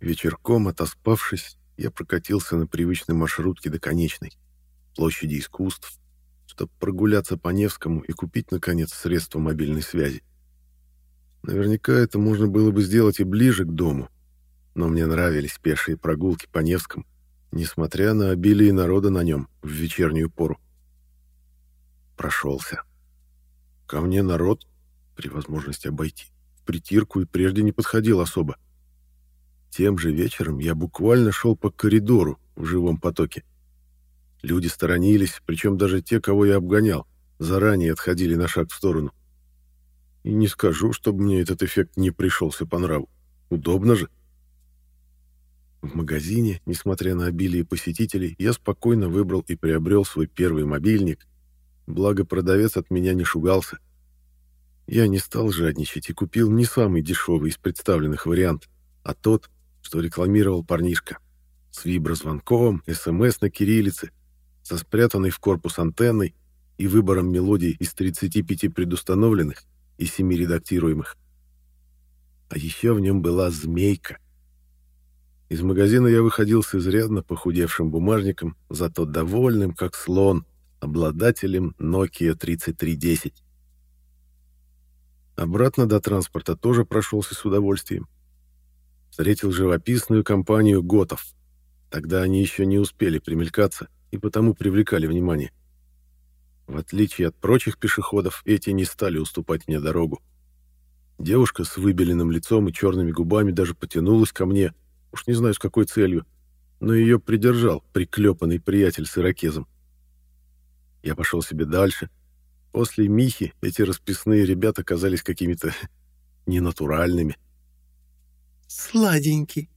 Вечерком, отоспавшись, я прокатился на привычной маршрутке до конечной, площади искусств, чтобы прогуляться по Невскому и купить, наконец, средства мобильной связи. Наверняка это можно было бы сделать и ближе к дому, но мне нравились пешие прогулки по Невскому, несмотря на обилие народа на нем в вечернюю пору. Прошелся. Ко мне народ, при возможности обойти, в притирку и прежде не подходил особо. Тем же вечером я буквально шел по коридору в живом потоке. Люди сторонились, причем даже те, кого я обгонял, заранее отходили на шаг в сторону. И не скажу, чтобы мне этот эффект не пришелся по нраву. Удобно же. В магазине, несмотря на обилие посетителей, я спокойно выбрал и приобрел свой первый мобильник, благо продавец от меня не шугался. Я не стал жадничать и купил не самый дешевый из представленных вариантов, а тот, что рекламировал парнишка. С виброзвонком, СМС на кириллице, со спрятанной в корпус антенной и выбором мелодий из 35 предустановленных и 7 редактируемых. А еще в нем была змейка — из магазина я выходил с изрядно похудевшим бумажником, зато довольным, как слон, обладателем Nokia 3310. Обратно до транспорта тоже прошелся с удовольствием. Встретил живописную компанию готов. Тогда они еще не успели примелькаться и потому привлекали внимание. В отличие от прочих пешеходов, эти не стали уступать мне дорогу. Девушка с выбеленным лицом и черными губами даже потянулась ко мне — Уж не знаю, с какой целью, но ее придержал приклепанный приятель с ирокезом. Я пошел себе дальше. После Михи эти расписные ребята казались какими-то ненатуральными. «Сладенький!»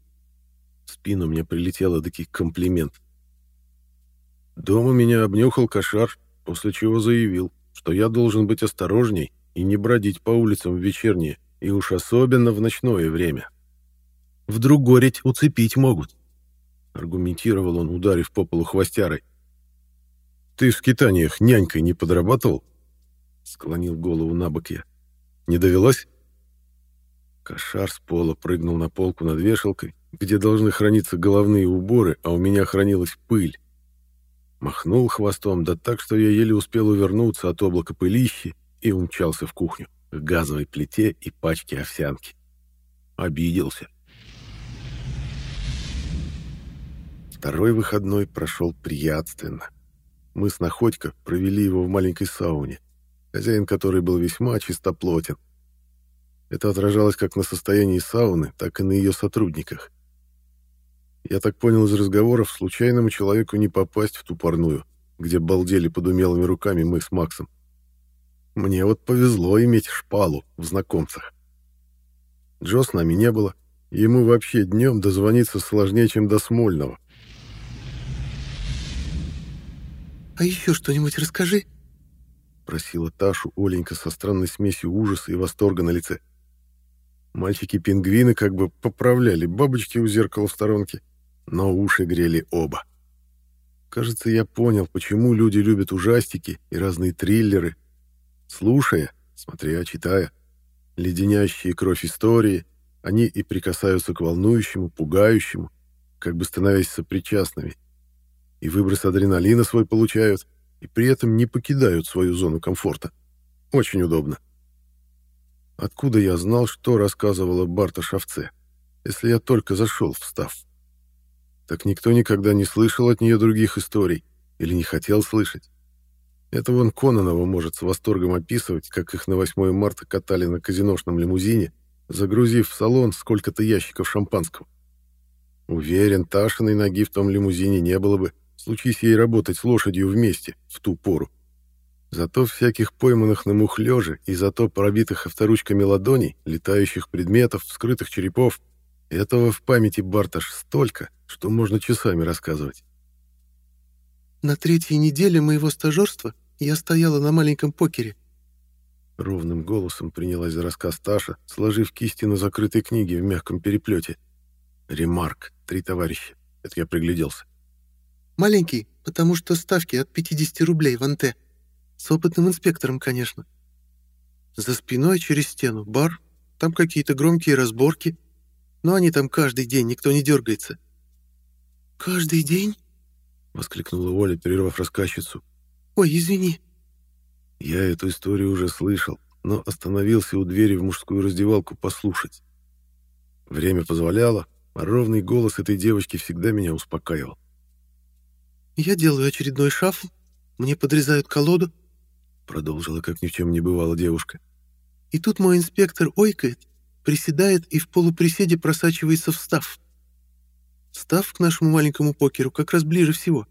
В спину мне прилетел эдакий комплимент. Дома меня обнюхал кошар, после чего заявил, что я должен быть осторожней и не бродить по улицам в вечернее, и уж особенно в ночное время. Вдруг гореть уцепить могут. Аргументировал он, ударив по полу хвостярой. «Ты в скитаниях нянькой не подрабатывал?» Склонил голову на бок я. «Не довелось?» Кошар с пола прыгнул на полку над вешалкой, где должны храниться головные уборы, а у меня хранилась пыль. Махнул хвостом, да так, что я еле успел увернуться от облака пылищи и умчался в кухню, к газовой плите и пачке овсянки. Обиделся. Второй выходной прошел приятственно. Мы с Находько провели его в маленькой сауне, хозяин которой был весьма чистоплотен. Это отражалось как на состоянии сауны, так и на ее сотрудниках. Я так понял из разговоров, случайному человеку не попасть в ту парную, где балдели под умелыми руками мы с Максом. Мне вот повезло иметь шпалу в знакомцах. Джо с нами не было, ему вообще днем дозвониться сложнее, чем до Смольного. «А еще что-нибудь расскажи», — просила Ташу Оленька со странной смесью ужаса и восторга на лице. Мальчики-пингвины как бы поправляли бабочки у зеркала в сторонке, но уши грели оба. Кажется, я понял, почему люди любят ужастики и разные триллеры. Слушая, смотря, читая, леденящие кровь истории, они и прикасаются к волнующему, пугающему, как бы становясь сопричастными и выброс адреналина свой получают, и при этом не покидают свою зону комфорта. Очень удобно. Откуда я знал, что рассказывала Барта Шовце, если я только зашел в став? Так никто никогда не слышал от нее других историй или не хотел слышать. Это вон Кононова может с восторгом описывать, как их на 8 марта катали на казиношном лимузине, загрузив в салон сколько-то ящиков шампанского. Уверен, Ташиной ноги в том лимузине не было бы, случись ей работать с лошадью вместе в ту пору. Зато всяких пойманных на мухлёже и зато пробитых авторучками ладоней, летающих предметов, скрытых черепов, этого в памяти Барташ столько, что можно часами рассказывать. «На третьей неделе моего стажерства я стояла на маленьком покере». Ровным голосом принялась за рассказ Таша, сложив кисти на закрытой книге в мягком переплете. «Ремарк. Три товарища». Это я пригляделся. Маленький, потому что ставки от 50 рублей в НТ. С опытным инспектором, конечно. За спиной через стену бар, там какие-то громкие разборки. но они там каждый день, никто не дергается». «Каждый день?» — воскликнула Оля, перервав рассказчицу. «Ой, извини». Я эту историю уже слышал, но остановился у двери в мужскую раздевалку послушать. Время позволяло, а ровный голос этой девочки всегда меня успокаивал. «Я делаю очередной шафл, мне подрезают колоду», — продолжила, как ни в чем не бывало девушка. «И тут мой инспектор ойкает, приседает и в полуприседе просачивается в став. Став к нашему маленькому покеру как раз ближе всего.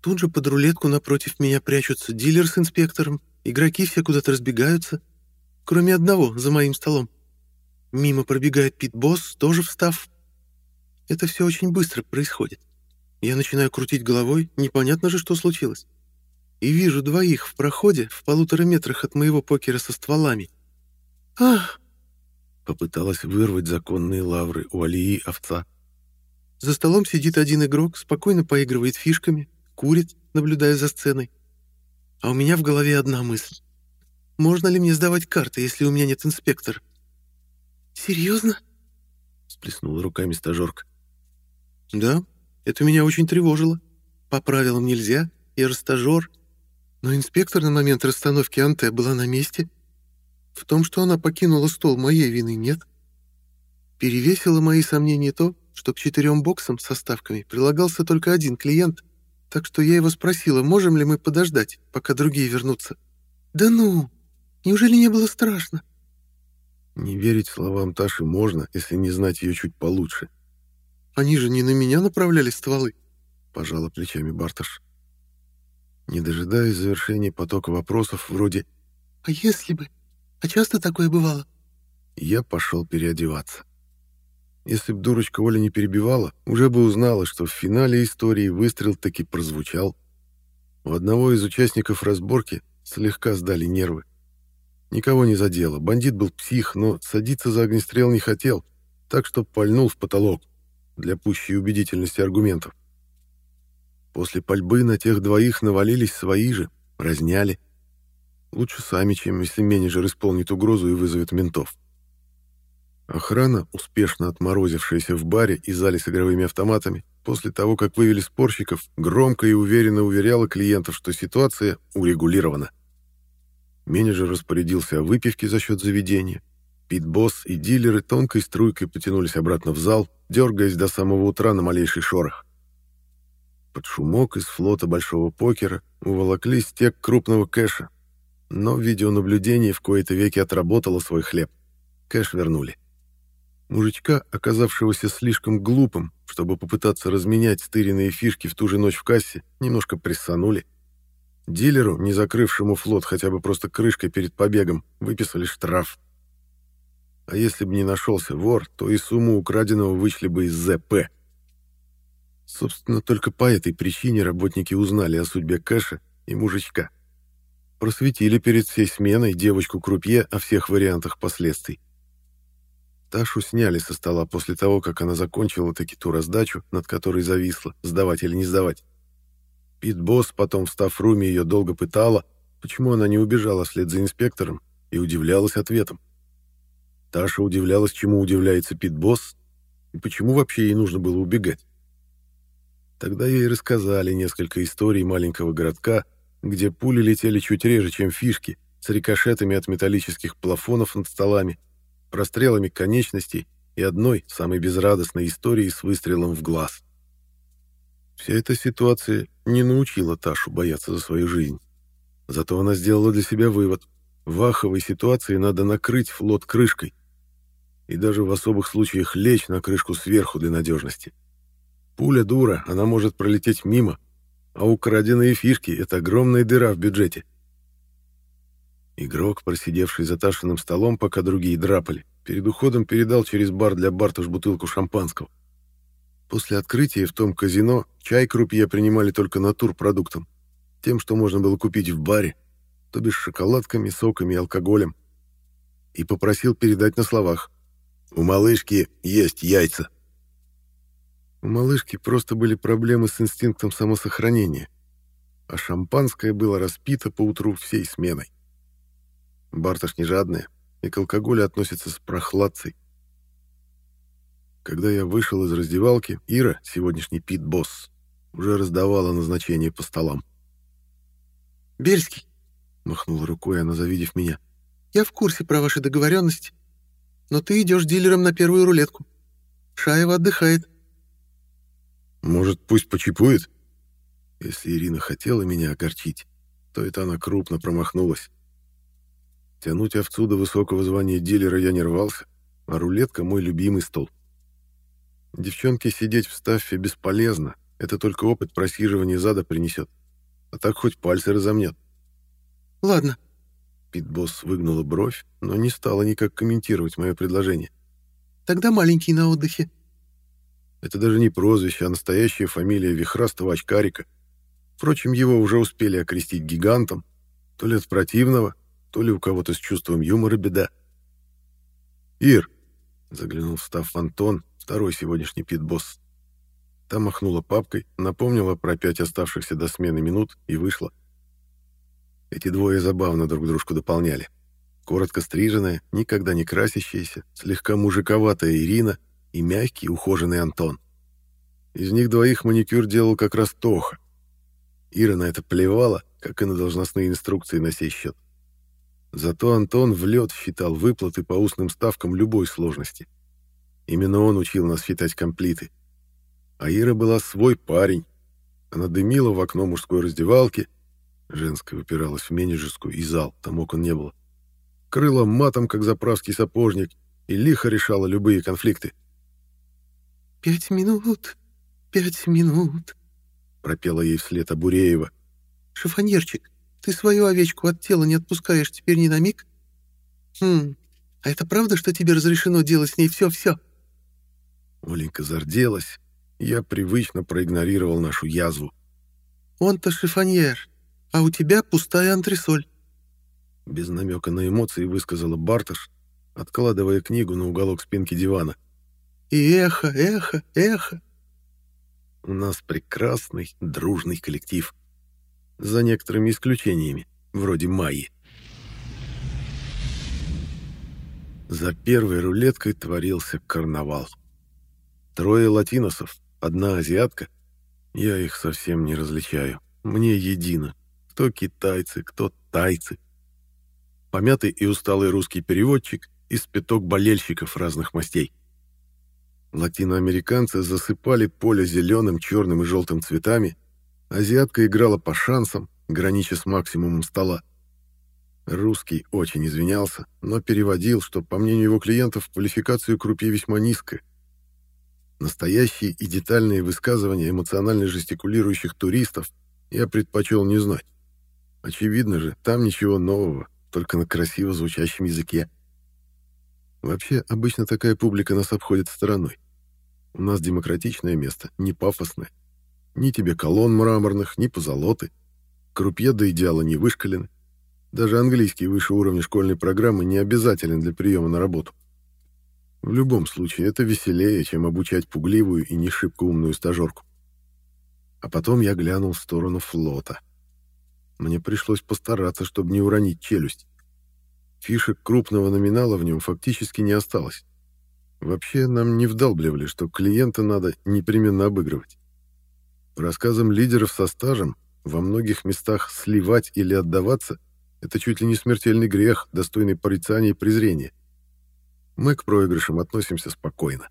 Тут же под рулетку напротив меня прячутся дилер с инспектором, игроки все куда-то разбегаются, кроме одного за моим столом. Мимо пробегает пит-босс, тоже встав. Это все очень быстро происходит. Я начинаю крутить головой, непонятно же, что случилось. И вижу двоих в проходе в полутора метрах от моего покера со стволами. «Ах!» — попыталась вырвать законные лавры у Алии овца. За столом сидит один игрок, спокойно поигрывает фишками, курит, наблюдая за сценой. А у меня в голове одна мысль. Можно ли мне сдавать карты, если у меня нет инспектора? «Серьезно?» — сплеснула руками стажерка. «Да, это меня очень тревожило. По правилам нельзя, я же стажер. Но инспектор на момент расстановки Анте была на месте. В том, что она покинула стол, моей вины нет. Перевесило мои сомнения то, что к четырем боксам со ставками прилагался только один клиент, так что я его спросила, можем ли мы подождать, пока другие вернутся. «Да ну! Неужели не было страшно?» Не верить словам Таши можно, если не знать ее чуть получше. «Они же не на меня направляли стволы», — пожала плечами Барташ. Не дожидаясь завершения потока вопросов вроде «А если бы? А часто такое бывало?» Я пошел переодеваться. Если б дурочка Оля не перебивала, уже бы узнала, что в финале истории выстрел таки прозвучал. У одного из участников разборки слегка сдали нервы. Никого не задело, бандит был псих, но садиться за огнестрел не хотел, так что пальнул в потолок для пущей убедительности аргументов. После пальбы на тех двоих навалились свои же, разняли. Лучше сами, чем если менеджер исполнит угрозу и вызовет ментов. Охрана, успешно отморозившаяся в баре и зале с игровыми автоматами, после того, как вывели спорщиков, громко и уверенно уверяла клиентов, что ситуация урегулирована. Менеджер распорядился о выпивке за счет заведения. Пит-босс и дилеры тонкой струйкой потянулись обратно в зал, дергаясь до самого утра на малейший шорох. Под шумок из флота большого покера уволокли стек крупного кэша, но видеонаблюдение в кои-то веки отработало свой хлеб. Кэш вернули. Мужичка, оказавшегося слишком глупым, чтобы попытаться разменять стыренные фишки в ту же ночь в кассе, немножко прессанули. Дилеру, не закрывшему флот хотя бы просто крышкой перед побегом, выписали штраф. А если бы не нашелся вор, то и сумму украденного вычли бы из ЗП. Собственно, только по этой причине работники узнали о судьбе Кэша и мужичка. Просветили перед всей сменой девочку-крупье о всех вариантах последствий. Ташу сняли со стола после того, как она закончила таки ту раздачу, над которой зависла, сдавать или не сдавать. Пит-босс потом, встав в руме, ее долго пытала, почему она не убежала вслед за инспектором, и удивлялась ответом. Таша удивлялась, чему удивляется Пит-босс, и почему вообще ей нужно было убегать. Тогда ей рассказали несколько историй маленького городка, где пули летели чуть реже, чем фишки, с рикошетами от металлических плафонов над столами, прострелами конечностей и одной, самой безрадостной историей с выстрелом в глаз. Вся эта ситуация не научила Ташу бояться за свою жизнь. Зато она сделала для себя вывод. В аховой ситуации надо накрыть флот крышкой. И даже в особых случаях лечь на крышку сверху для надежности. Пуля дура, она может пролететь мимо, а украденные фишки — это огромная дыра в бюджете. Игрок, просидевший за Ташиным столом, пока другие драпали, перед уходом передал через бар для Бартуш бутылку шампанского. После открытия в том казино чай крупье принимали только натурпродуктом, тем, что можно было купить в баре, то бишь шоколадками, соками и алкоголем. И попросил передать на словах. «У малышки есть яйца». У малышки просто были проблемы с инстинктом самосохранения, а шампанское было распито поутру всей сменой. Барташ не жадная и к алкоголю относится с прохладцей. Когда я вышел из раздевалки, Ира, сегодняшний пит-босс, уже раздавала назначения по столам. «Бельский», — махнула рукой она, завидев меня, — «я в курсе про ваши договоренности, но ты идешь дилером на первую рулетку. Шаева отдыхает». «Может, пусть почипует?» Если Ирина хотела меня огорчить, то это она крупно промахнулась. Тянуть овцу до высокого звания дилера я не рвался, а рулетка — мой любимый стол. Девчонке сидеть в стаффе бесполезно, это только опыт просиживания зада принесет. А так хоть пальцы разомнет. «Ладно». Питбосс выгнула бровь, но не стала никак комментировать мое предложение. «Тогда маленький на отдыхе». Это даже не прозвище, а настоящая фамилия вихрастого очкарика. Впрочем, его уже успели окрестить гигантом. То ли от противного, то ли у кого-то с чувством юмора беда. «Ир», — заглянул в став Антон, второй сегодняшний питбосс. Та махнула папкой, напомнила про пять оставшихся до смены минут и вышла. Эти двое забавно друг дружку дополняли. Коротко стриженная, никогда не красящаяся, слегка мужиковатая Ирина и мягкий, ухоженный Антон. Из них двоих маникюр делал как раз Тоха. Ира на это плевала, как и на должностные инструкции на сей счет. Зато Антон в лед считал выплаты по устным ставкам любой сложности. Именно он учил нас считать комплиты — а Ира была свой парень. Она дымила в окно мужской раздевалки, женская выпиралась в менеджерскую и зал, там окон не было. Крыла матом, как заправский сапожник, и лихо решала любые конфликты. «Пять минут, пять минут», — пропела ей вслед Абуреева. «Шифоньерчик, ты свою овечку от тела не отпускаешь теперь ни на миг? Хм, а это правда, что тебе разрешено делать с ней все-все?» Оленька зарделась, я привычно проигнорировал нашу язву. «Он-то шифоньер, а у тебя пустая антресоль». Без намека на эмоции высказала Барташ, откладывая книгу на уголок спинки дивана. «И эхо, эхо, эхо». У нас прекрасный, дружный коллектив. За некоторыми исключениями, вроде Майи. За первой рулеткой творился карнавал. Трое латиносов, Одна азиатка. Я их совсем не различаю. Мне едино. Кто китайцы, кто тайцы. Помятый и усталый русский переводчик и спиток болельщиков разных мастей. Латиноамериканцы засыпали поле зеленым, черным и желтым цветами. Азиатка играла по шансам, гранича с максимумом стола. Русский очень извинялся, но переводил, что, по мнению его клиентов, квалификацию крупье весьма низкая. Настоящие и детальные высказывания эмоционально жестикулирующих туристов я предпочел не знать. Очевидно же, там ничего нового, только на красиво звучащем языке. Вообще, обычно такая публика нас обходит стороной. У нас демократичное место, не пафосное. Ни тебе колонн мраморных, ни позолоты. Крупье до идеала не вышкалены. Даже английский выше уровня школьной программы не обязателен для приема на работу. В любом случае, это веселее, чем обучать пугливую и не шибко умную стажерку. А потом я глянул в сторону флота. Мне пришлось постараться, чтобы не уронить челюсть. Фишек крупного номинала в нем фактически не осталось. Вообще, нам не вдалбливали, что клиента надо непременно обыгрывать. По рассказам лидеров со стажем, во многих местах сливать или отдаваться — это чуть ли не смертельный грех, достойный порицания и презрения. Мы к проигрышам относимся спокойно.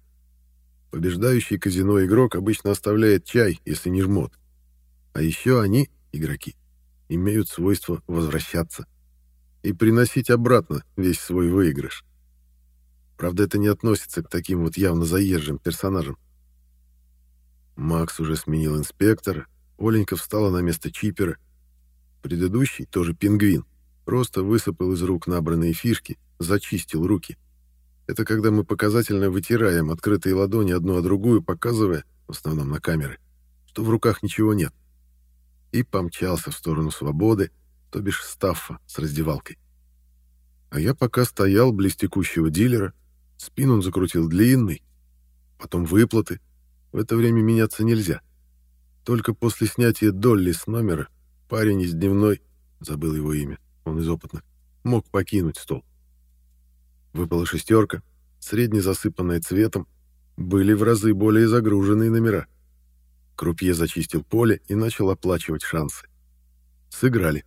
Побеждающий казино игрок обычно оставляет чай, если не жмот. А еще они, игроки, имеют свойство возвращаться и приносить обратно весь свой выигрыш. Правда, это не относится к таким вот явно заезжим персонажам. Макс уже сменил инспектора, Оленька встала на место чипера. Предыдущий, тоже пингвин, просто высыпал из рук набранные фишки, зачистил руки — это когда мы показательно вытираем открытые ладони одну о другую, показывая, в основном на камеры, что в руках ничего нет. И помчался в сторону свободы, то бишь стаффа с раздевалкой. А я пока стоял близ текущего дилера, спин он закрутил длинный, потом выплаты. В это время меняться нельзя. Только после снятия Долли с номера парень из дневной, забыл его имя, он из опытных, мог покинуть стол. Выпала шестерка, средне засыпанная цветом, Были в разы более загруженные номера. Крупье зачистил поле и начал оплачивать шансы. Сыграли.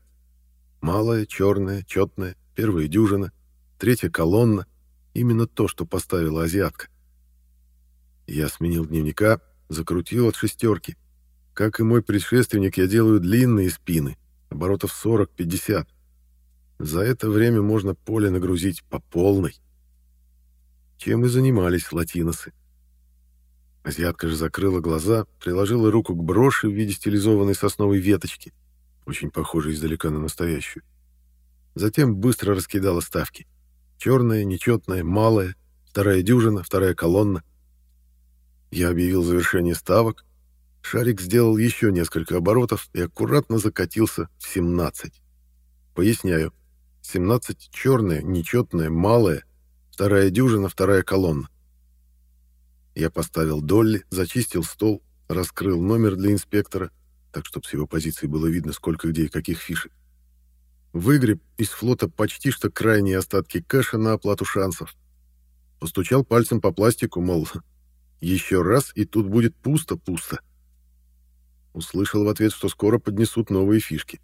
Малая, черная, четная, первая дюжина, третья колонна. Именно то, что поставила азиатка. Я сменил дневника, закрутил от шестерки. Как и мой предшественник, я делаю длинные спины, оборотов 40-50. За это время можно поле нагрузить по полной. Чем и занимались латиносы. Азиатка же закрыла глаза, приложила руку к броши в виде стилизованной сосновой веточки, очень похожей издалека на настоящую. Затем быстро раскидала ставки. Черная, нечетная, малая, вторая дюжина, вторая колонна. Я объявил завершение ставок. Шарик сделал еще несколько оборотов и аккуратно закатился в 17. Поясняю. 17 черная, нечетная, малая, вторая дюжина, вторая колонна. Я поставил Долли, зачистил стол, раскрыл номер для инспектора, так чтобы с его позиции было видно, сколько где и каких фишек. Выгреб из флота почти что крайние остатки кэша на оплату шансов. Постучал пальцем по пластику, мол, еще раз, и тут будет пусто-пусто. Услышал в ответ, что скоро поднесут новые фишки.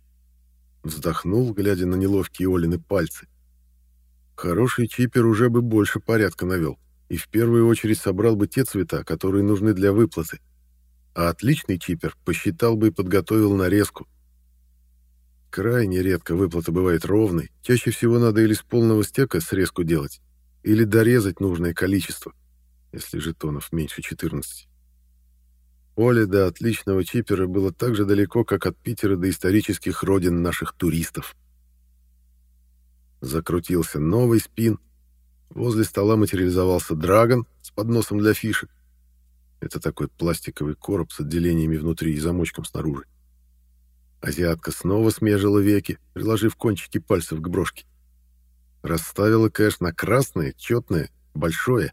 Вздохнул, глядя на неловкие Олины пальцы. Хороший чипер уже бы больше порядка навел и в первую очередь собрал бы те цвета, которые нужны для выплаты. А отличный чипер посчитал бы и подготовил нарезку. Крайне редко выплата бывает ровной. Чаще всего надо или с полного стека срезку делать, или дорезать нужное количество, если жетонов меньше 14. Поле до отличного чипера было так же далеко, как от Питера до исторических родин наших туристов. Закрутился новый спин — Возле стола материализовался драгон с подносом для фишек. Это такой пластиковый короб с отделениями внутри и замочком снаружи. Азиатка снова смежила веки, приложив кончики пальцев к брошке. Расставила кэш на красное, четное, большое,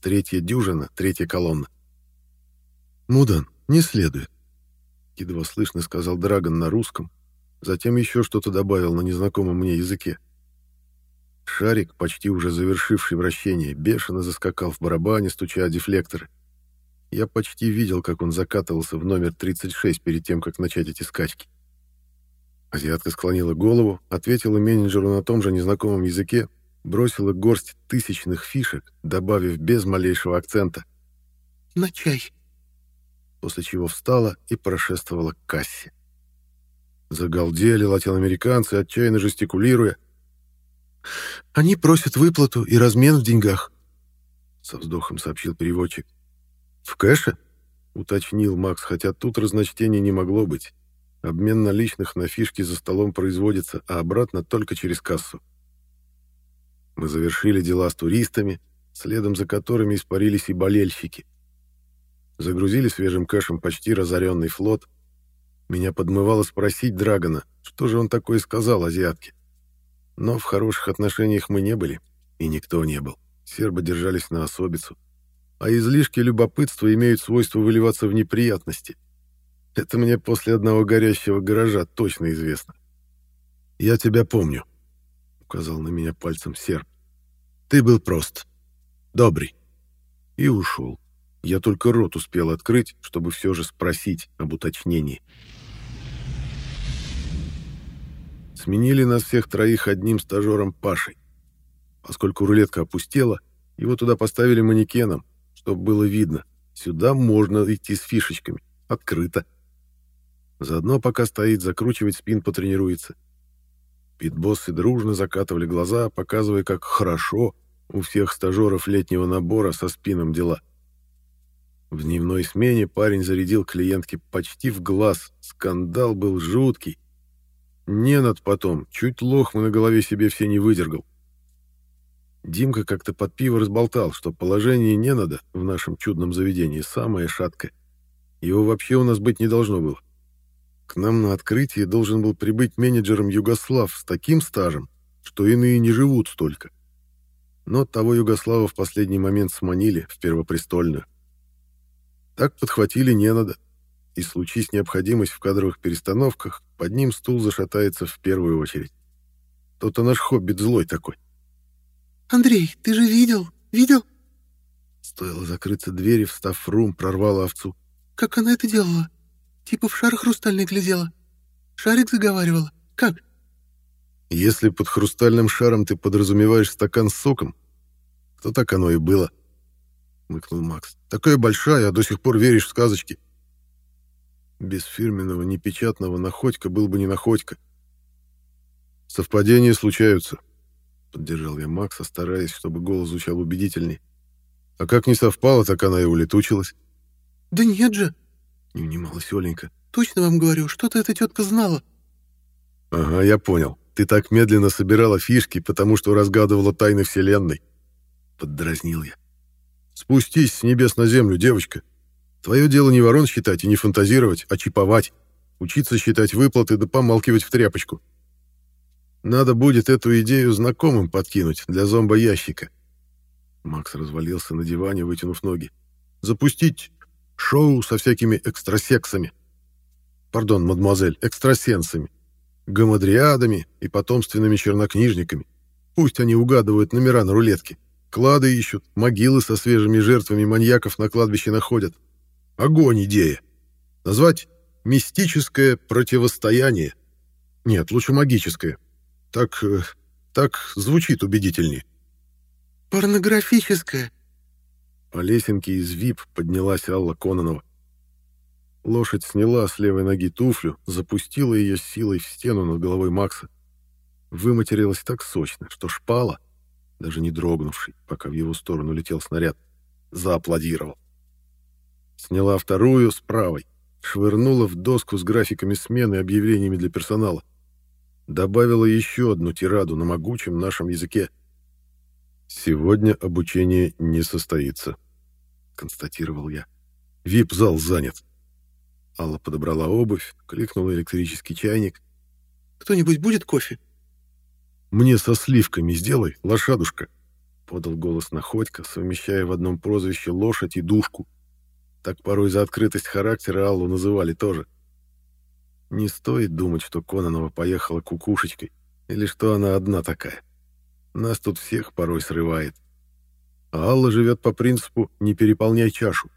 третья дюжина, третья колонна. «Мудан, не следует», — едва слышно сказал Драгон на русском, затем еще что-то добавил на незнакомом мне языке. Шарик, почти уже завершивший вращение, бешено заскакал в барабане, стуча о дефлекторы. Я почти видел, как он закатывался в номер 36 перед тем, как начать эти скачки. Азиатка склонила голову, ответила менеджеру на том же незнакомом языке, бросила горсть тысячных фишек, добавив без малейшего акцента. «На чай», после чего встала и прошествовала к кассе. Загалдели латиноамериканцы, отчаянно жестикулируя, они просят выплату и размен в деньгах, со вздохом сообщил переводчик. В кэше? уточнил Макс, хотя тут разночтений не могло быть. Обмен наличных на фишки за столом производится, а обратно только через кассу. Мы завершили дела с туристами, следом за которыми испарились и болельщики. Загрузили свежим кэшем почти разоренный флот. Меня подмывало спросить Драгона, что же он такое сказал азиатке. Но в хороших отношениях мы не были, и никто не был. Сербы держались на особицу. А излишки любопытства имеют свойство выливаться в неприятности. Это мне после одного горящего гаража точно известно. «Я тебя помню», — указал на меня пальцем серб. «Ты был прост. Добрый». И ушел. Я только рот успел открыть, чтобы все же спросить об уточнении. Сменили нас всех троих одним стажером Пашей. Поскольку рулетка опустела, его туда поставили манекеном, чтобы было видно. Сюда можно идти с фишечками. Открыто. Заодно, пока стоит, закручивать спин потренируется. Питбоссы дружно закатывали глаза, показывая, как хорошо у всех стажеров летнего набора со спином дела. В дневной смене парень зарядил клиентке почти в глаз. Скандал был жуткий. Не над потом, чуть лохмы на голове себе все не выдергал. Димка как-то под пиво разболтал, что положение не надо в нашем чудном заведении самое шаткое. Его вообще у нас быть не должно было. К нам на открытие должен был прибыть менеджером Югослав с таким стажем, что иные не живут столько. Но того Югослава в последний момент сманили в Первопрестольную. Так подхватили не надо, и случись необходимость в кадровых перестановках, под ним стул зашатается в первую очередь. То-то наш хоббит злой такой. «Андрей, ты же видел? Видел?» Стоило закрыться двери, встав в рум, прорвала овцу. «Как она это делала? Типа в шар хрустальный глядела? Шарик заговаривала? Как?» «Если под хрустальным шаром ты подразумеваешь стакан с соком, то так оно и было», — мыкнул Макс. «Такая большая, а до сих пор веришь в сказочки». Без фирменного, непечатного находька был бы не находька. «Совпадения случаются», — поддержал я Макса, стараясь, чтобы голос звучал убедительней. «А как не совпало, так она и улетучилась». «Да нет же!» — не унималась Оленька. «Точно вам говорю, что-то эта тетка знала». «Ага, я понял. Ты так медленно собирала фишки, потому что разгадывала тайны Вселенной». Поддразнил я. «Спустись с небес на землю, девочка. Твое дело не ворон считать и не фантазировать, а чиповать. Учиться считать выплаты да помалкивать в тряпочку. Надо будет эту идею знакомым подкинуть для зомбоящика. Макс развалился на диване, вытянув ноги. Запустить шоу со всякими экстрасексами. Пардон, мадемуазель, экстрасенсами. Гамадриадами и потомственными чернокнижниками. Пусть они угадывают номера на рулетке. Клады ищут, могилы со свежими жертвами маньяков на кладбище находят. Огонь идея. Назвать «мистическое противостояние». Нет, лучше магическое. Так, э, так звучит убедительнее. «Порнографическое». По лесенке из ВИП поднялась Алла Кононова. Лошадь сняла с левой ноги туфлю, запустила ее силой в стену над головой Макса. Выматерилась так сочно, что шпала, даже не дрогнувший, пока в его сторону летел снаряд, зааплодировал. Сняла вторую с правой, швырнула в доску с графиками смены и объявлениями для персонала. Добавила еще одну тираду на могучем нашем языке. «Сегодня обучение не состоится», — констатировал я. «Вип-зал занят». Алла подобрала обувь, кликнула электрический чайник. «Кто-нибудь будет кофе?» «Мне со сливками сделай, лошадушка», — подал голос Находько, совмещая в одном прозвище лошадь и душку. Так порой за открытость характера Аллу называли тоже. Не стоит думать, что Кононова поехала кукушечкой, или что она одна такая. Нас тут всех порой срывает. А Алла живет по принципу «не переполняй чашу».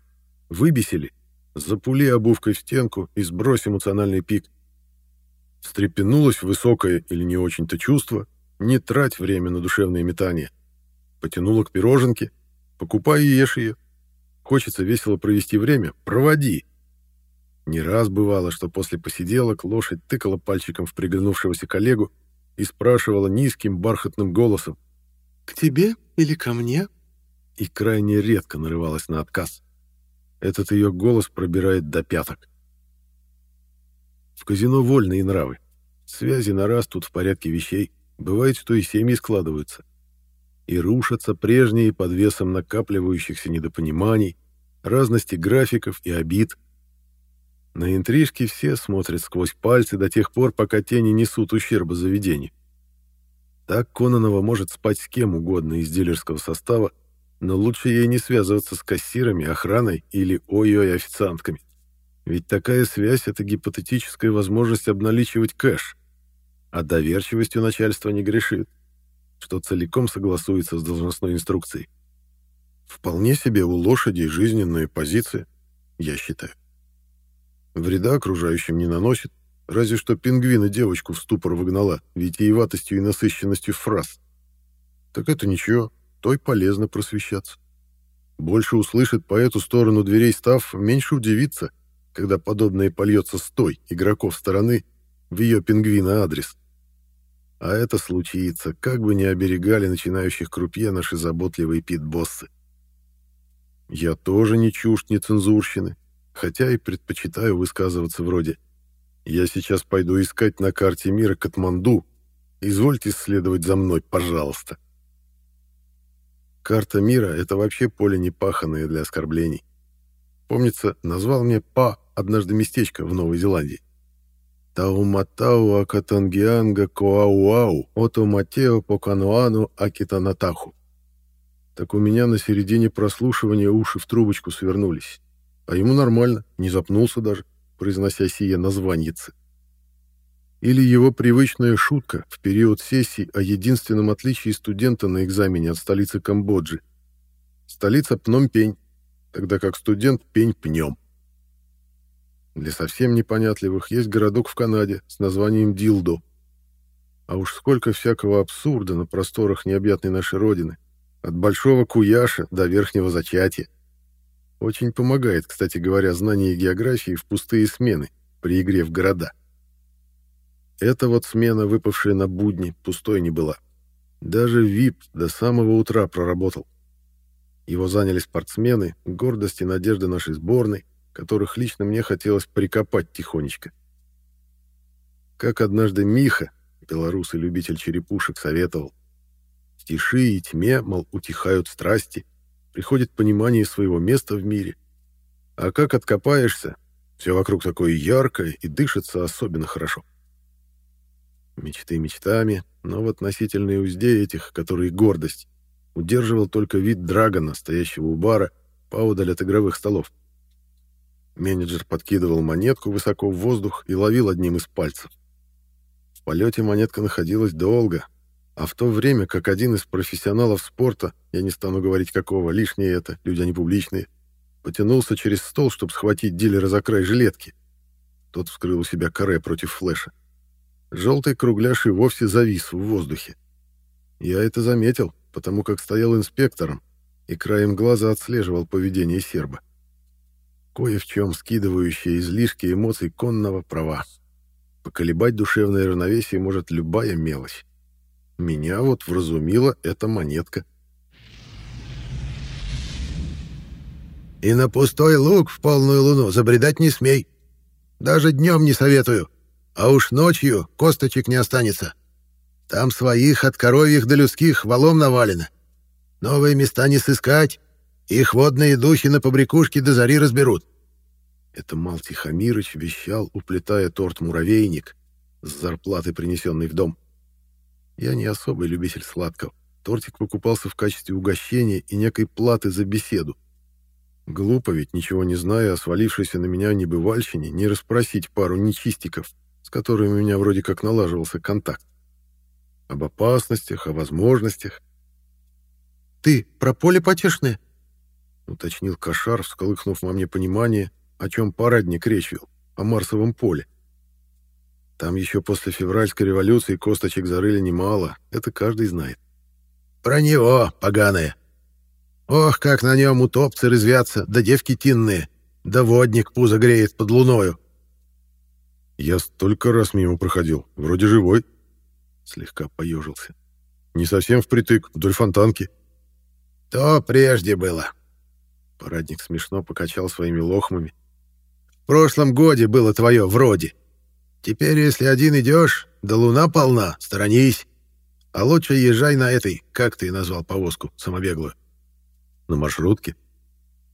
Выбесили, запули обувкой в стенку и сбрось эмоциональный пик. Встрепенулось высокое или не очень-то чувство, не трать время на душевные метания. Потянула к пироженке, покупай и ешь ее. Хочется весело провести время? Проводи. Не раз бывало, что после посиделок лошадь тыкала пальчиком в приглянувшегося коллегу и спрашивала низким бархатным голосом «К тебе или ко мне?» и крайне редко нарывалась на отказ. Этот ее голос пробирает до пяток. В казино вольные нравы. Связи на раз тут в порядке вещей. Бывает, что и семьи складываются и рушатся прежние под весом накапливающихся недопониманий, разности графиков и обид. На интрижки все смотрят сквозь пальцы до тех пор, пока тени несут ущерба заведению. Так Кононова может спать с кем угодно из дилерского состава, но лучше ей не связываться с кассирами, охраной или ой-ой официантками. Ведь такая связь — это гипотетическая возможность обналичивать кэш, а доверчивостью начальства не грешит что целиком согласуется с должностной инструкцией. Вполне себе у лошади жизненная позиция, я считаю. Вреда окружающим не наносит, разве что пингвина девочку в ступор выгнала витиеватостью и насыщенностью фраз. Так это ничего, той полезно просвещаться. Больше услышит по эту сторону дверей став, меньше удивится, когда подобное польется стой игроков стороны в ее пингвина адрес. А это случится, как бы ни оберегали начинающих крупье наши заботливые пит-боссы. Я тоже не чужд нецензурщины, хотя и предпочитаю высказываться вроде «Я сейчас пойду искать на карте мира Катманду. Извольте следовать за мной, пожалуйста». Карта мира — это вообще поле непаханное для оскорблений. Помнится, назвал мне Па однажды местечко в Новой Зеландии. Тауматау Акатангианга Коауау, Ото Матео Покануану Акитанатаху. Так у меня на середине прослушивания уши в трубочку свернулись. А ему нормально, не запнулся даже, произнося сие названьице. Или его привычная шутка в период сессий о единственном отличии студента на экзамене от столицы Камбоджи. столица Пномпень, тогда как студент пень пнем. Для совсем непонятливых есть городок в Канаде с названием Дилдо. А уж сколько всякого абсурда на просторах необъятной нашей Родины. От Большого Куяша до Верхнего Зачатия. Очень помогает, кстати говоря, знание географии в пустые смены при игре в города. Эта вот смена, выпавшая на будни, пустой не была. Даже ВИП до самого утра проработал. Его заняли спортсмены, гордость и надежда нашей сборной, которых лично мне хотелось прикопать тихонечко. Как однажды Миха, белорус и любитель черепушек, советовал. В тиши и тьме, мол, утихают страсти, приходит понимание своего места в мире. А как откопаешься, все вокруг такое яркое и дышится особенно хорошо. Мечты мечтами, но в относительной узде этих, которые гордость, удерживал только вид Драгона, стоящего у бара, поодаль от игровых столов. Менеджер подкидывал монетку высоко в воздух и ловил одним из пальцев. В полете монетка находилась долго, а в то время как один из профессионалов спорта, я не стану говорить какого, лишнее это, люди они публичные, потянулся через стол, чтобы схватить дилера за край жилетки. Тот вскрыл у себя каре против флеша. Желтый кругляш и вовсе завис в воздухе. Я это заметил, потому как стоял инспектором и краем глаза отслеживал поведение серба. Кое в чем скидывающие излишки эмоций конного права. Поколебать душевное равновесие может любая мелочь. Меня вот вразумила эта монетка. «И на пустой луг в полную луну забредать не смей. Даже днем не советую», а уж ночью косточек не останется. Там своих от коровьих до людских валом навалено. Новые места не сыскать. Их водные духи на побрякушке до зари разберут. Это Мал вещал, уплетая торт-муравейник с зарплаты, принесенной в дом. Я не особый любитель сладкого. Тортик покупался в качестве угощения и некой платы за беседу. Глупо ведь, ничего не зная о свалившейся на меня небывальщине, не расспросить пару нечистиков — с которыми у меня вроде как налаживался контакт. Об опасностях, о возможностях. «Ты про поле потешное?» — уточнил Кошар, всколыхнув во мне понимание, о чем парадник речь вел, о Марсовом поле. Там еще после февральской революции косточек зарыли немало, это каждый знает. «Про него, поганое! Ох, как на нем утопцы резвятся, да девки тинные, да водник пузо греет под луною!» Я столько раз мимо проходил. Вроде живой. Слегка поежился. Не совсем впритык, вдоль фонтанки. То прежде было. Парадник смешно покачал своими лохмами. В прошлом годе было твое вроде. Теперь, если один идешь, да луна полна, сторонись. А лучше езжай на этой, как ты назвал повозку, самобеглую. На маршрутке?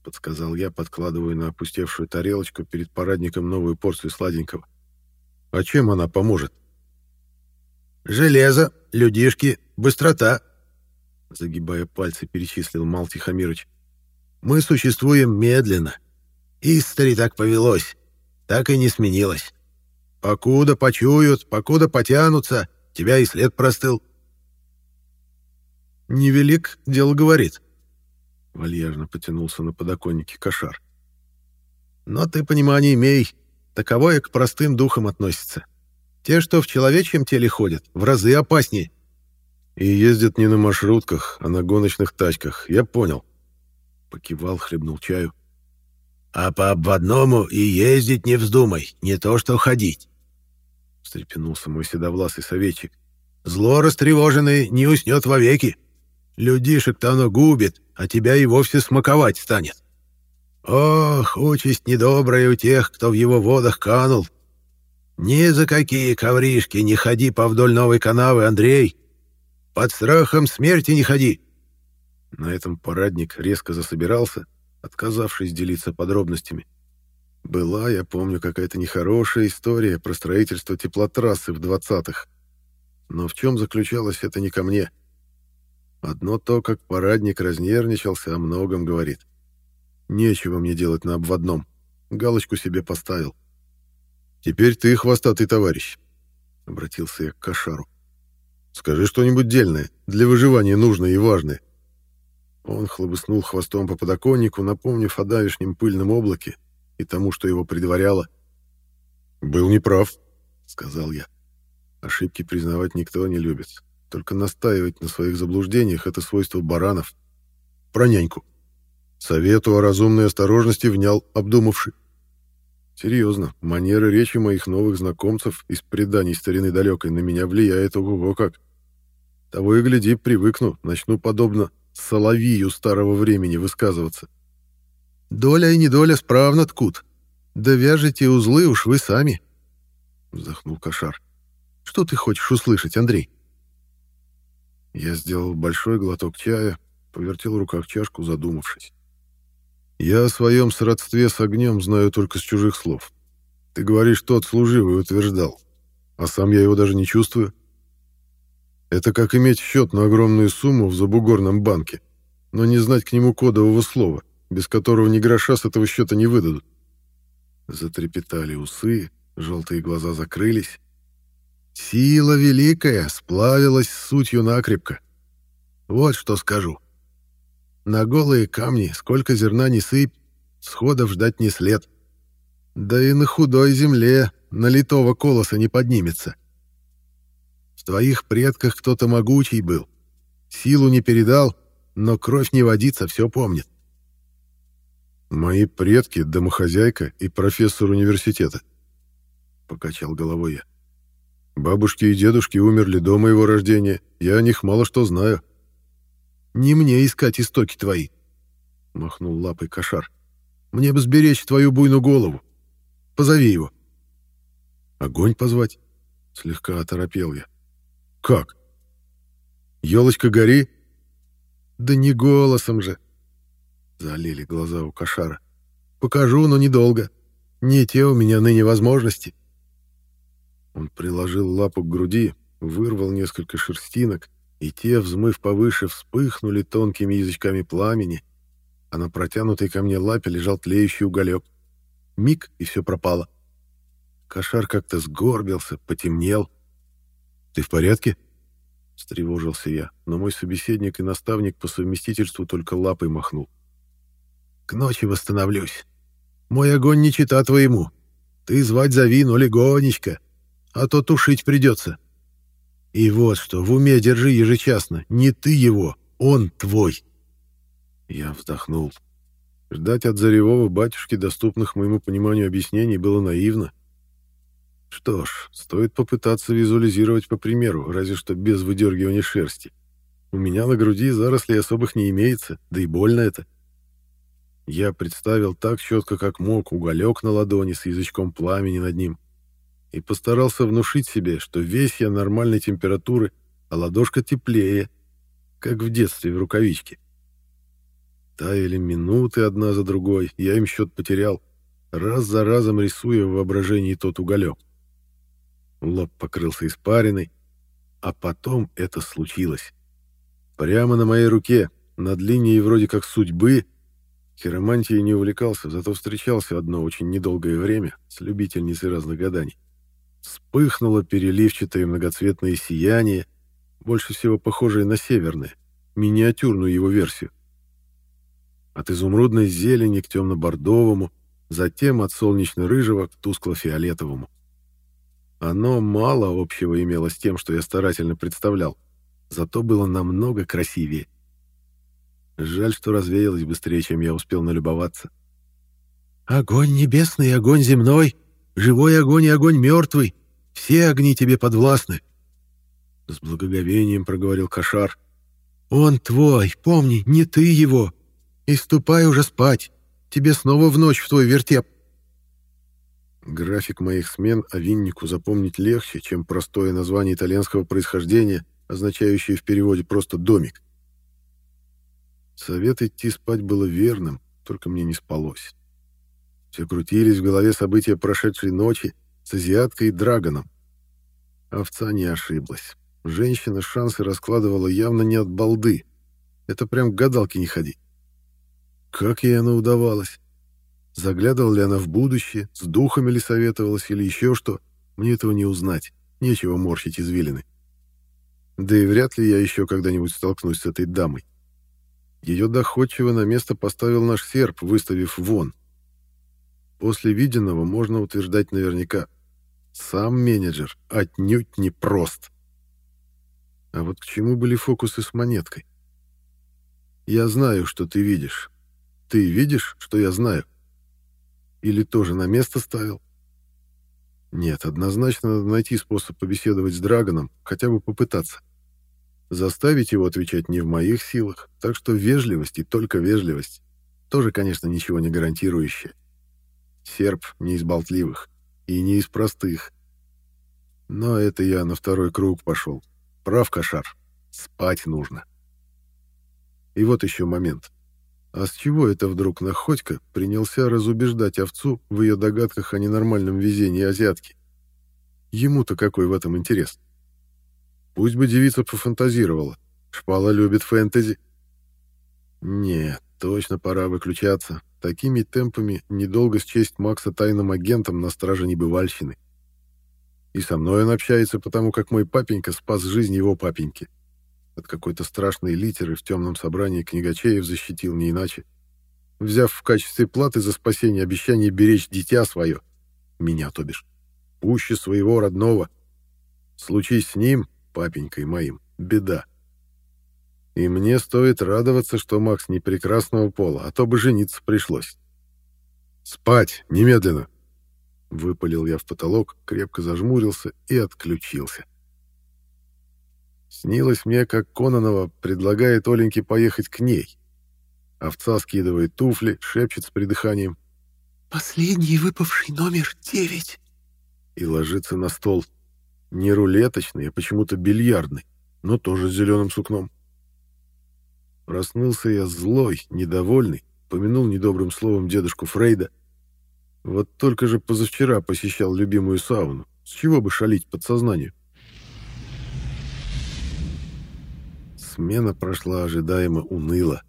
Подсказал я, подкладывая на опустевшую тарелочку перед парадником новую порцию сладенького. А чем она поможет? Железо, людишки, быстрота. Загибая пальцы, перечислил Мал Тихомирыч. Мы существуем медленно. Истори так повелось. Так и не сменилось. Покуда почуют, покуда потянутся, тебя и след простыл. Невелик, дело говорит. Вальяжно потянулся на подоконнике кошар. Но ты понимание имей, Таковое к простым духам относится. Те, что в человечьем теле ходят, в разы опаснее. И ездят не на маршрутках, а на гоночных тачках, я понял. Покивал, хлебнул чаю. А по обводному и ездить не вздумай, не то что ходить. Встрепенулся мой седовласый советчик. Зло растревоженное не уснет вовеки. Людишек-то оно губит, а тебя и вовсе смаковать станет. Ох, участь недобрая у тех, кто в его водах канул. Ни за какие ковришки не ходи по вдоль новой канавы, Андрей. Под страхом смерти не ходи. На этом парадник резко засобирался, отказавшись делиться подробностями. Была, я помню, какая-то нехорошая история про строительство теплотрассы в двадцатых. Но в чем заключалось это не ко мне. Одно то, как парадник разнервничался, о многом говорит. — Нечего мне делать на обводном. Галочку себе поставил. Теперь ты, хвостатый товарищ, — обратился я к Кошару. Скажи что-нибудь дельное, для выживания нужное и важное. Он хлобыснул хвостом по подоконнику, напомнив о давешнем пыльном облаке и тому, что его предваряло. «Был неправ», — сказал я. Ошибки признавать никто не любит. Только настаивать на своих заблуждениях — это свойство баранов. Про няньку. Совету о разумной осторожности внял, обдумавший. Серьезно, манера речи моих новых знакомцев из преданий старины далекой на меня влияет ого-го как. Того и гляди, привыкну, начну подобно соловию старого времени высказываться. Доля и недоля справно ткут. Да вяжете узлы уж вы сами. Вздохнул кошар. Что ты хочешь услышать, Андрей? Я сделал большой глоток чая, повертел в руках чашку, задумавшись. Я о своем сродстве с огнем знаю только с чужих слов. Ты говоришь, тот служивый утверждал, а сам я его даже не чувствую. Это как иметь счет на огромную сумму в забугорном банке, но не знать к нему кодового слова, без которого ни гроша с этого счета не выдадут. Затрепетали усы, желтые глаза закрылись. Сила великая сплавилась с сутью накрепко. Вот что скажу. На голые камни, сколько зерна не сыпь, сходов ждать не след. Да и на худой земле налитого колоса не поднимется. В твоих предках кто-то могучий был. Силу не передал, но кровь не водится, все помнит. Мои предки — домохозяйка и профессор университета. Покачал головой я. Бабушки и дедушки умерли до моего рождения, я о них мало что знаю. — не мне искать истоки твои, — махнул лапой кошар. Мне бы сберечь твою буйную голову. Позови его. Огонь позвать? Слегка оторопел я. Как? Елочка гори? Да не голосом же. Залили глаза у кошара. Покажу, но недолго. Не те у меня ныне возможности. Он приложил лапу к груди, вырвал несколько шерстинок, и те, взмыв повыше, вспыхнули тонкими язычками пламени, а на протянутой ко мне лапе лежал тлеющий уголек. Миг, и все пропало. Кошар как-то сгорбился, потемнел. «Ты в порядке?» — встревожился я, но мой собеседник и наставник по совместительству только лапой махнул. «К ночи восстановлюсь. Мой огонь не чита твоему. Ты звать зови, но легонечко, а то тушить придется». И вот что, в уме держи ежечасно. Не ты его, он твой. Я вздохнул. Ждать от Заревого батюшки доступных моему пониманию объяснений было наивно. Что ж, стоит попытаться визуализировать по примеру, разве что без выдергивания шерсти. У меня на груди зарослей особых не имеется, да и больно это. Я представил так четко, как мог, уголек на ладони с язычком пламени над ним и постарался внушить себе, что весь я нормальной температуры, а ладошка теплее, как в детстве в рукавичке. Таяли минуты одна за другой, я им счет потерял, раз за разом рисуя в воображении тот уголек. Лоб покрылся испариной, а потом это случилось. Прямо на моей руке, над линией вроде как судьбы, хиромантией не увлекался, зато встречался одно очень недолгое время с любительницей разных гаданий. Вспыхнуло переливчатое многоцветное сияние, больше всего похожее на северное, миниатюрную его версию. От изумрудной зелени к темно-бордовому, затем от солнечно-рыжего к тускло-фиолетовому. Оно мало общего имело с тем, что я старательно представлял, зато было намного красивее. Жаль, что развеялось быстрее, чем я успел налюбоваться. «Огонь небесный, огонь земной!» Живой огонь и огонь мертвый. Все огни тебе подвластны. С благоговением проговорил Кошар. Он твой, помни, не ты его. И ступай уже спать. Тебе снова в ночь в твой вертеп. График моих смен овиннику запомнить легче, чем простое название итальянского происхождения, означающее в переводе просто «домик». Совет идти спать было верным, только мне не спалось. Все крутились в голове события прошедшей ночи с азиаткой и драгоном. Овца не ошиблась. Женщина шансы раскладывала явно не от балды. Это прям к гадалке не ходи. Как ей она удавалась? Заглядывала ли она в будущее, с духами ли советовалась или еще что? Мне этого не узнать. Нечего морщить извилины. Да и вряд ли я еще когда-нибудь столкнусь с этой дамой. Ее доходчиво на место поставил наш серп, выставив вон. После виденного можно утверждать наверняка. Сам менеджер отнюдь не прост. А вот к чему были фокусы с монеткой? Я знаю, что ты видишь. Ты видишь, что я знаю? Или тоже на место ставил? Нет, однозначно надо найти способ побеседовать с Драгоном, хотя бы попытаться. Заставить его отвечать не в моих силах, так что вежливость и только вежливость. Тоже, конечно, ничего не гарантирующее. Серп не из болтливых и не из простых. Но это я на второй круг пошел. Прав, Кошар. Спать нужно. И вот еще момент. А с чего это вдруг Находько принялся разубеждать овцу в ее догадках о ненормальном везении азиатки? Ему-то какой в этом интерес? Пусть бы девица пофантазировала. Шпала любит фэнтези. Нет, точно пора выключаться. Такими темпами недолго счесть Макса тайным агентом на страже небывальщины. И со мной он общается, потому как мой папенька спас жизнь его папеньки. От какой-то страшной литеры в темном собрании книгачеев защитил не иначе. Взяв в качестве платы за спасение обещание беречь дитя свое, меня, то бишь, пуще своего родного. Случись с ним, папенькой моим, беда. И мне стоит радоваться, что Макс не прекрасного пола, а то бы жениться пришлось. «Спать! Немедленно!» Выпалил я в потолок, крепко зажмурился и отключился. Снилось мне, как Кононова предлагает Оленьке поехать к ней. Овца скидывает туфли, шепчет с придыханием. «Последний выпавший номер девять!» И ложится на стол. Не рулеточный, а почему-то бильярдный, но тоже с зеленым сукном. Проснулся я злой, недовольный, помянул недобрым словом дедушку Фрейда. Вот только же позавчера посещал любимую сауну. С чего бы шалить подсознанию? Смена прошла ожидаемо уныло.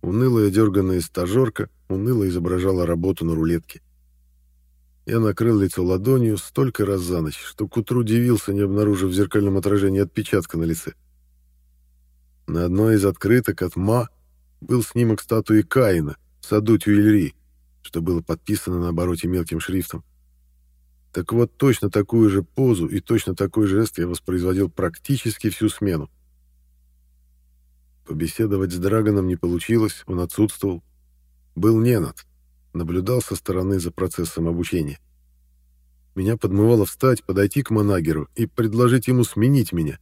Унылая дерганная стажерка уныло изображала работу на рулетке. Я накрыл лицо ладонью столько раз за ночь, что к утру удивился, не обнаружив в зеркальном отражении отпечатка на лице. На одной из открыток от Ма был снимок статуи Каина в саду Тюильри, что было подписано на обороте мелким шрифтом. Так вот, точно такую же позу и точно такой жест я воспроизводил практически всю смену. Побеседовать с Драгоном не получилось, он отсутствовал. Был Ненат, наблюдал со стороны за процессом обучения. Меня подмывало встать, подойти к Монагеру и предложить ему сменить меня,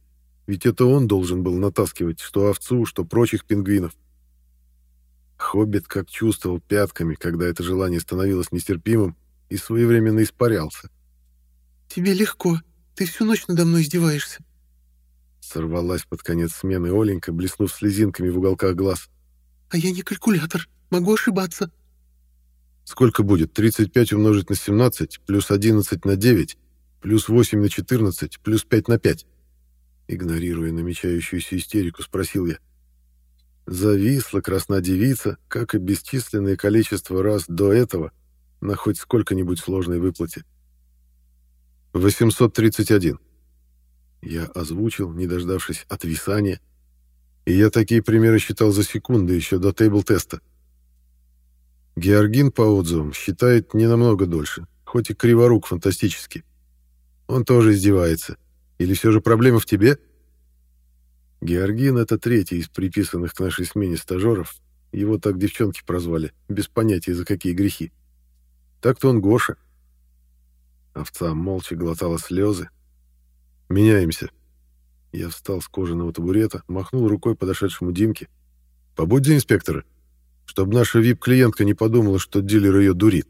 ведь это он должен был натаскивать что овцу, что прочих пингвинов. Хоббит как чувствовал пятками, когда это желание становилось нестерпимым, и своевременно испарялся. «Тебе легко. Ты всю ночь надо мной издеваешься. Сорвалась под конец смены Оленька, блеснув слезинками в уголках глаз. «А я не калькулятор. Могу ошибаться». «Сколько будет? 35 умножить на 17, плюс 11 на 9, плюс 8 на 14, плюс 5 на 5?» Игнорируя намечающуюся истерику, спросил я. Зависла красна девица, как и бесчисленное количество раз до этого, на хоть сколько-нибудь сложной выплате. «831», я озвучил, не дождавшись отвисания, и я такие примеры считал за секунды еще до тейбл-теста. Георгин, по отзывам, считает не намного дольше, хоть и криворук фантастически. Он тоже издевается. Или все же проблема в тебе? Георгин — это третий из приписанных к нашей смене стажеров. Его так девчонки прозвали, без понятия, за какие грехи. Так-то он Гоша. Овца молча глотала слезы, «Меняемся». Я встал с кожаного табурета, махнул рукой подошедшему Димке. «Побудь за инспектора, чтобы наша вип-клиентка не подумала, что дилер ее дурит».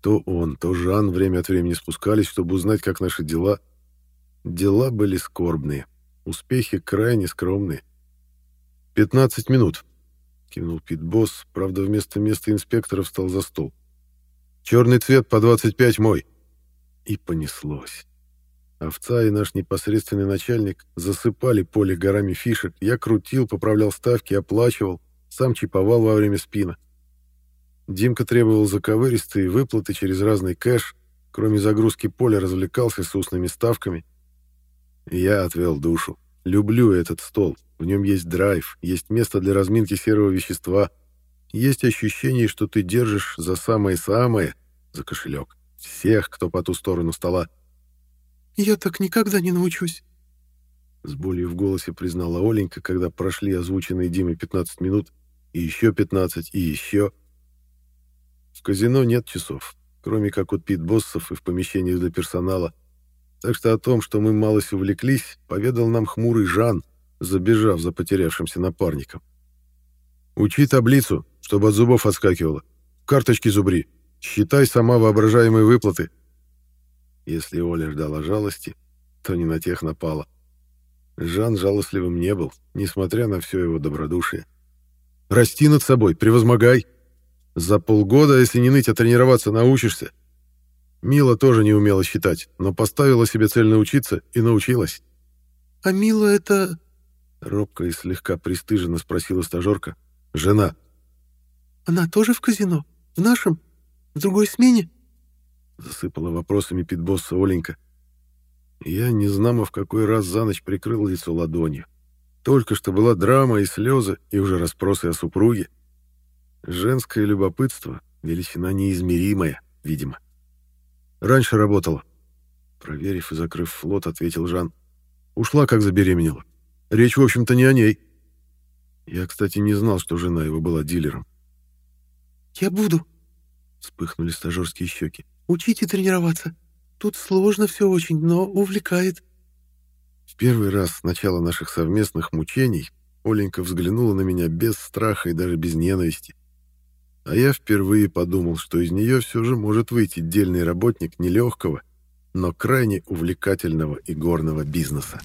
То он, то Жан время от времени спускались, чтобы узнать, как наши дела. Дела были скорбные, успехи крайне скромные. «Пятнадцать минут», — кивнул Пит-босс, правда, вместо места инспектора встал за стол. «Черный цвет по двадцать пять мой». И понеслось. Овца и наш непосредственный начальник засыпали поле горами фишек. Я крутил, поправлял ставки, оплачивал, сам чиповал во время спина. Димка требовал заковыристые выплаты через разный кэш, кроме загрузки поля развлекался с устными ставками. И я отвел душу. Люблю этот стол. В нем есть драйв, есть место для разминки серого вещества, есть ощущение, что ты держишь за самое-самое, за кошелек, всех, кто по ту сторону стола. «Я так никогда не научусь», — с болью в голосе признала Оленька, когда прошли озвученные Димой 15 минут, и еще 15, и еще. В казино нет часов, кроме как у пит-боссов и в помещениях для персонала. Так что о том, что мы малость увлеклись, поведал нам хмурый Жан, забежав за потерявшимся напарником. «Учи таблицу, чтобы от зубов отскакивало. Карточки зубри. Считай сама воображаемые выплаты». Если Оля ждала жалости, то не на тех напала. Жан жалостливым не был, несмотря на все его добродушие. «Расти над собой, превозмогай. За полгода, если не ныть, а тренироваться научишься. Мила тоже не умела считать, но поставила себе цель научиться и научилась». «А Мила это...» Робко и слегка пристыженно спросила стажерка. «Жена». «Она тоже в казино? В нашем? В другой смене?» Засыпала вопросами питбосса Оленька. Я, не знамо в какой раз за ночь прикрыл лицо ладонью. Только что была драма и слезы, и уже расспросы о супруге. Женское любопытство — величина неизмеримая, видимо. Раньше работала. Проверив и закрыв флот, ответил Жан. Ушла, как забеременела. Речь, в общем-то, не о ней. Я, кстати, не знал, что жена его была дилером. «Я буду», — вспыхнули стажерские щеки. «Учите тренироваться. Тут сложно все очень, но увлекает». В первый раз с начала наших совместных мучений Оленька взглянула на меня без страха и даже без ненависти. А я впервые подумал, что из нее все же может выйти дельный работник нелегкого, но крайне увлекательного и горного бизнеса.